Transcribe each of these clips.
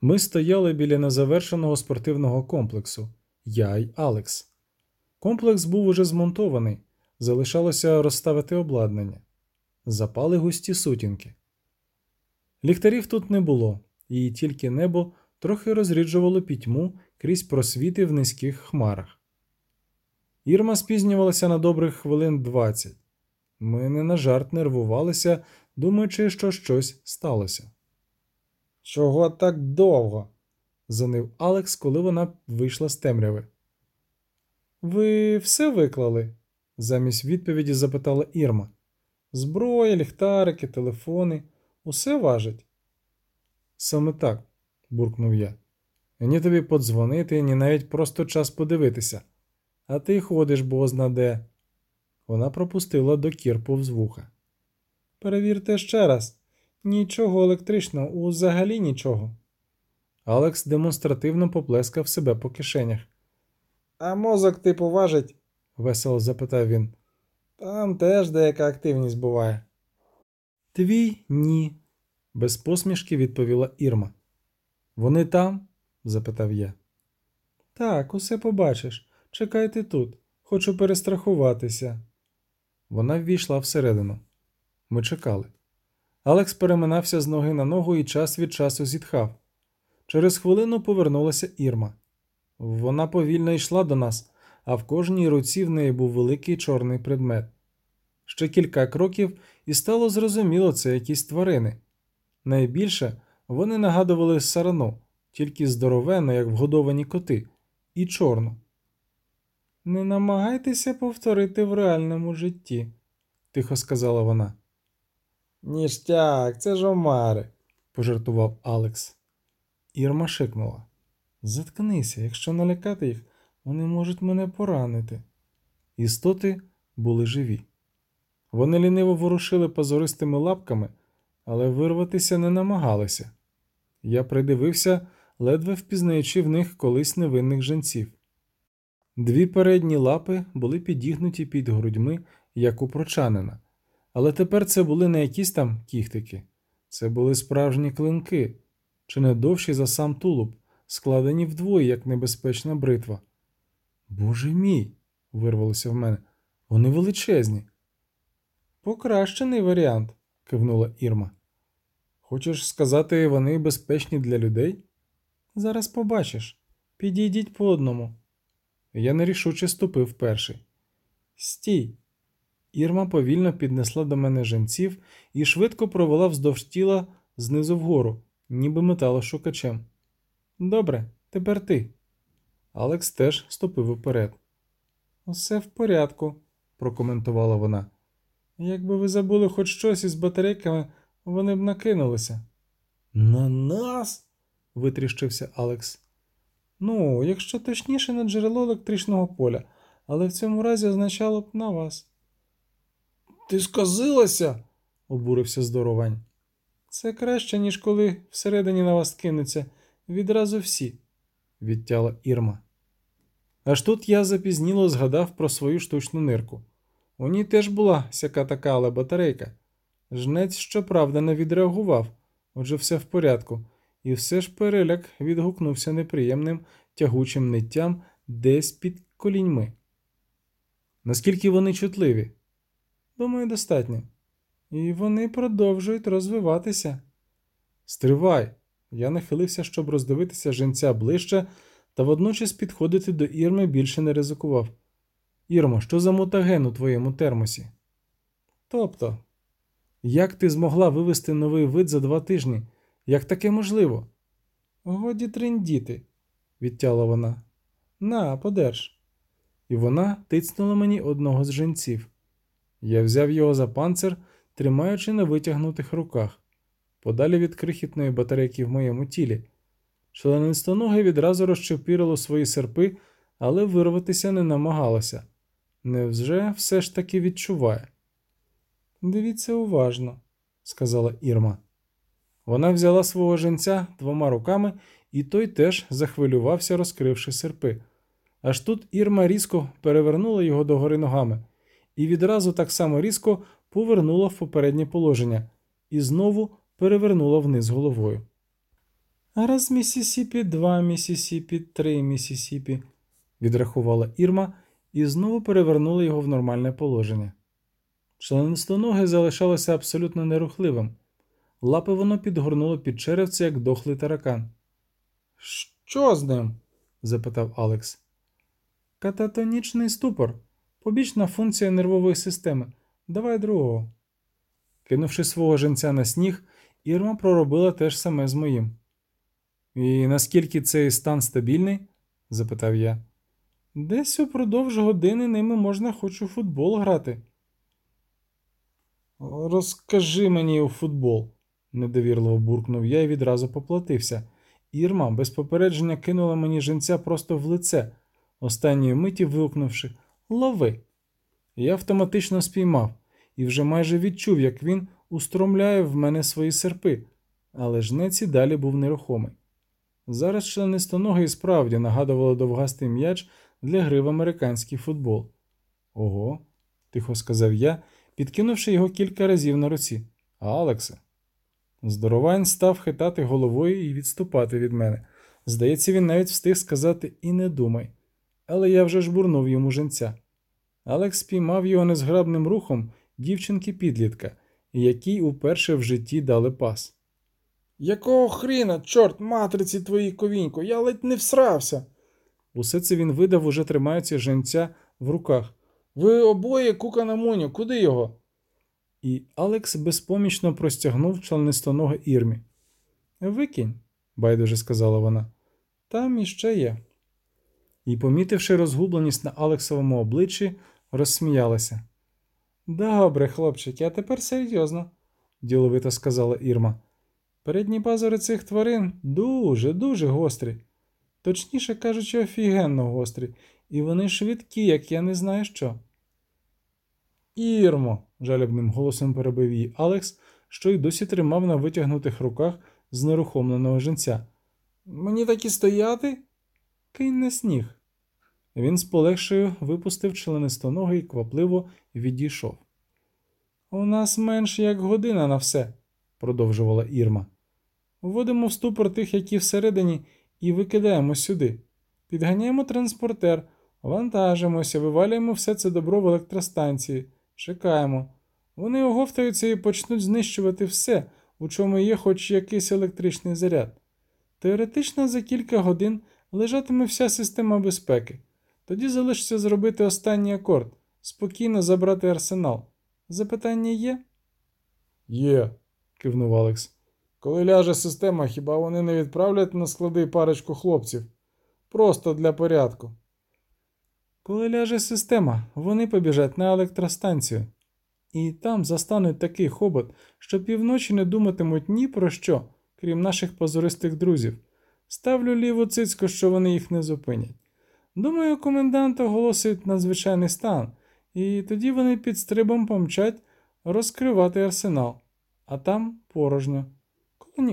Ми стояли біля незавершеного спортивного комплексу, я й Алекс. Комплекс був уже змонтований, залишалося розставити обладнання. Запали густі сутінки. Ліхтарів тут не було, і тільки небо трохи розріджувало пітьму крізь просвіти в низьких хмарах. Ірма спізнювалася на добрих хвилин двадцять. Ми не на жарт нервувалися, думаючи, що щось сталося. Чого так довго? занив Алекс, коли вона вийшла з темряви. Ви все виклали? замість відповіді запитала Ірма. Зброя, ліхтарики, телефони, усе важить. Саме так, буркнув я. Ні тобі подзвонити, ні навіть просто час подивитися. А ти ходиш бозна де. Вона пропустила до кір повз вуха. Перевірте ще раз. Нічого електричного, узагалі нічого. Алекс демонстративно поплескав себе по кишенях. А мозок типу важить? весело запитав він. Там теж деяка активність буває. Твій ні, без посмішки відповіла Ірма. Вони там? запитав я. Так, усе побачиш. Чекайте тут. Хочу перестрахуватися. Вона ввійшла всередину. Ми чекали. Алекс переминався з ноги на ногу і час від часу зітхав. Через хвилину повернулася Ірма. Вона повільно йшла до нас, а в кожній руці в неї був великий чорний предмет. Ще кілька кроків, і стало зрозуміло, це якісь тварини. Найбільше вони нагадували сарану, тільки здоровенно, як вгодовані коти, і чорну. Не намагайтеся повторити в реальному житті, тихо сказала вона. Ніштяк, це ж омари, пожартував Алекс. Ірма шикнула. Заткнися, якщо налякати їх, вони можуть мене поранити. Істоти були живі. Вони ліниво ворушили позористими лапками, але вирватися не намагалися. Я придивився, ледве впізнаючи в них колись невинних женців. Дві передні лапи були підігнуті під грудьми, як у прочанина, але тепер це були не якісь там кіхтики, це були справжні клинки, чи не довші за сам тулуб, складені вдвоє, як небезпечна бритва. Боже мій, вирвалося в мене, вони величезні. Покращений варіант, кивнула Ірма. Хочеш сказати, вони безпечні для людей? Зараз побачиш. Підійдіть по одному. Я нерішуче ступив перший. Стій. Ірма повільно піднесла до мене женців і швидко провела вздовж тіла знизу вгору, ніби металошукачем. Добре, тепер ти. Алекс теж ступив уперед. Усе в порядку, прокоментувала вона. Якби ви забули хоч щось із батарейками, вони б накинулися. На нас? витріщився Алекс. Ну, якщо точніше на джерело електричного поля, але в цьому разі означало б на вас. Ти сказилася? обурився здоровань. Це краще, ніж коли всередині на вас кинуться відразу всі, відтяла Ірма. Аж тут я запізніло згадав про свою штучну нирку. У ній теж була сяка така але батарейка. Жнець, щоправда, не відреагував, отже, все в порядку, і все ж переляк відгукнувся неприємним тягучим ниттям десь під коліньми. Наскільки вони чутливі? Думаю, достатньо. І вони продовжують розвиватися. Стривай! Я нахилився, щоб роздивитися женця ближче, та водночас підходити до Ірми більше не ризикував. Ірмо, що за мутаген у твоєму термосі? Тобто, як ти змогла вивести новий вид за два тижні? Як таке можливо? Годі трендіти, відтяла вона. На, подерж. І вона тицнула мені одного з женців. Я взяв його за панцир, тримаючи на витягнутих руках, подалі від крихітної батарейки в моєму тілі. Членистоноге відразу розчепірило свої серпи, але вирватися не намагалося. Невже все ж таки відчуває? Дивіться уважно, сказала Ірма. Вона взяла свого женця двома руками, і той теж захвилювався, розкривши серпи. Аж тут Ірма різко перевернула його догори ногами і відразу так само різко повернула в попереднє положення і знову перевернула вниз головою. Раз Місісіпі, два Місісіпі, три Місісіпі, відрахувала Ірма і знову перевернула його в нормальне положення. Членистоноге залишалося абсолютно нерухливим. Лапи воно підгорнуло під черевце, як дохлий таракан. Що з ним? запитав Алекс. Кататонічний ступор, побічна функція нервової системи. Давай другого. Кинувши свого женця на сніг, Ірма проробила те ж саме з моїм. І наскільки цей стан стабільний? запитав я. Десь упродовж години ними можна хоч у футбол грати. Розкажи мені у футбол, недовірливо буркнув я і відразу поплатився. Ірма без попередження кинула мені женця просто в лице, останньої миті вигукнувши Лови. Я автоматично спіймав і вже майже відчув, як він устромляє в мене свої серпи, але жнець і далі був нерухомий. Зараз членистоноги справді нагадувало довгастий м'яч для гри в американський футбол. Ого, тихо сказав я, підкинувши його кілька разів на руці. Алексе. Здоровань став хитати головою і відступати від мене. Здається, він навіть встиг сказати і не думай. Але я вже жбурнув йому женця. Алекс спіймав його незграбним рухом дівчинки підлітка, якій уперше в житті дали пас. Якого хріна, чорт, матриці твої ковінько, я ледь не всрався. Усе це він видав, уже тримаючи женця в руках. Ви обоє кука на моню, куди його? І Алекс безпомічно простягнув членистоноги Ірмі. Викинь, байдуже сказала вона. Там іще є. І, помітивши розгубленість на Алексовому обличчі, розсміялася. Добре, хлопчики, а тепер серйозно, діловито сказала Ірма. Передні пазури цих тварин дуже, дуже гострі, точніше кажучи, офігенно гострі, і вони швидкі, як я не знаю що. Ірмо, жалібним голосом перебив її Алекс, що й досі тримав на витягнутих руках знерухомленого женця. Мені так і стояти? Кинь на сніг. Він з полегшею випустив членистоногий і квапливо відійшов. У нас менш як година на все, продовжувала Ірма. Вводимо в ступор тих, які всередині, і викидаємо сюди. Підганяємо транспортер, вантажимося, вивалюємо все це добро в електростанції, чекаємо. Вони оговтаються і почнуть знищувати все, у чому є хоч якийсь електричний заряд. Теоретично за кілька годин лежатиме вся система безпеки. Тоді залишиться зробити останній акорд, спокійно забрати арсенал. Запитання є? Є, кивнув Алекс. Коли ляже система, хіба вони не відправлять на склади парочку хлопців? Просто для порядку. Коли ляже система, вони побіжать на електростанцію. І там застануть такий хобот, що півночі не думатимуть ні про що, крім наших позористих друзів. Ставлю ліву цицьку, що вони їх не зупинять. Думаю, комендант оголосить надзвичайний стан, і тоді вони під стрибом помчать розкривати арсенал, а там порожньо.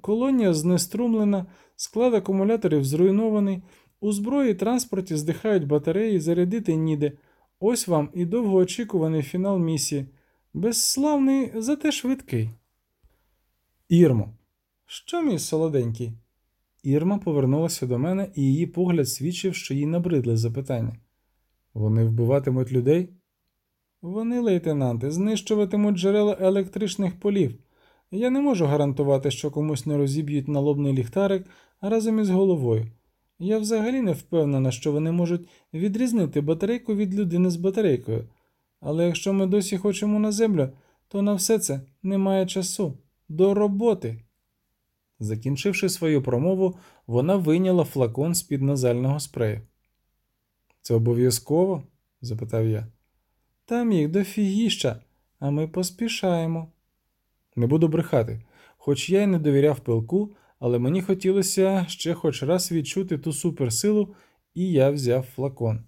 Колонія знеструмлена, склад акумуляторів зруйнований, у зброї і транспорті здихають батареї, зарядити ніде. Ось вам і довгоочікуваний фінал місії. Безславний, зате швидкий. Ірмо, що мій солоденький? Ірма повернулася до мене, і її погляд свідчив, що їй набридли запитання. Вони вбиватимуть людей? Вони, лейтенанти, знищуватимуть джерела електричних полів. Я не можу гарантувати, що комусь не розіб'ють налобний ліхтарик разом із головою. Я взагалі не впевнена, що вони можуть відрізнити батарейку від людини з батарейкою. Але якщо ми досі хочемо на землю, то на все це немає часу. До роботи. Закінчивши свою промову, вона вийняла флакон з під назального спрею. Це обов'язково? запитав я. Там їх дофігіща, а ми поспішаємо. Не буду брехати, хоч я й не довіряв пилку, але мені хотілося ще хоч раз відчути ту суперсилу, і я взяв флакон.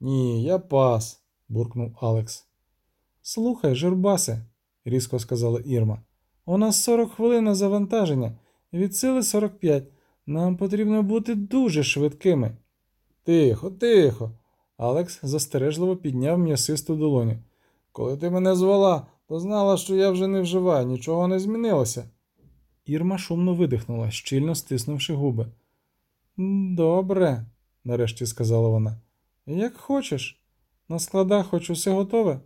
Ні, я пас, буркнув Алекс. Слухай, журбасе, різко сказала Ірма. У нас 40 хвилин на завантаження, від сили 45. Нам потрібно бути дуже швидкими. Тихо, тихо. Алекс застережливо підняв м'ясисту долоню. Коли ти мене звала, то знала, що я вже не вживаю, нічого не змінилося. Ірма шумно видихнула, щільно стиснувши губи. Добре, нарешті сказала вона. Як хочеш. На складах хоч усе готове.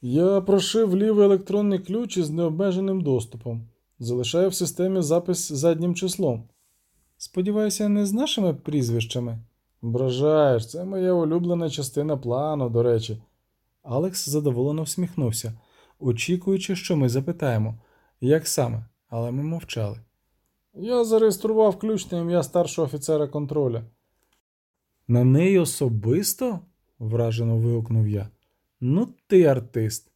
Я прошив лівий електронний ключ із необмеженим доступом. Залишаю в системі запис заднім числом. Сподіваюся, не з нашими прізвищами. Вражаєш, це моя улюблена частина плану, до речі. Алекс задоволено всміхнувся, очікуючи, що ми запитаємо, як саме, але ми мовчали. Я зареєстрував ключ на ім'я старшого офіцера контроля. На неї особисто? вражено вигукнув я. Ну, ти артист.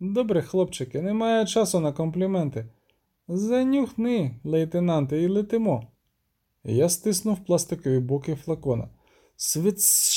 Добре, хлопчики, немає часу на компліменти. Занюхни, лейтенанте, і летимо. Я стиснув пластикові боки флакона. Свиц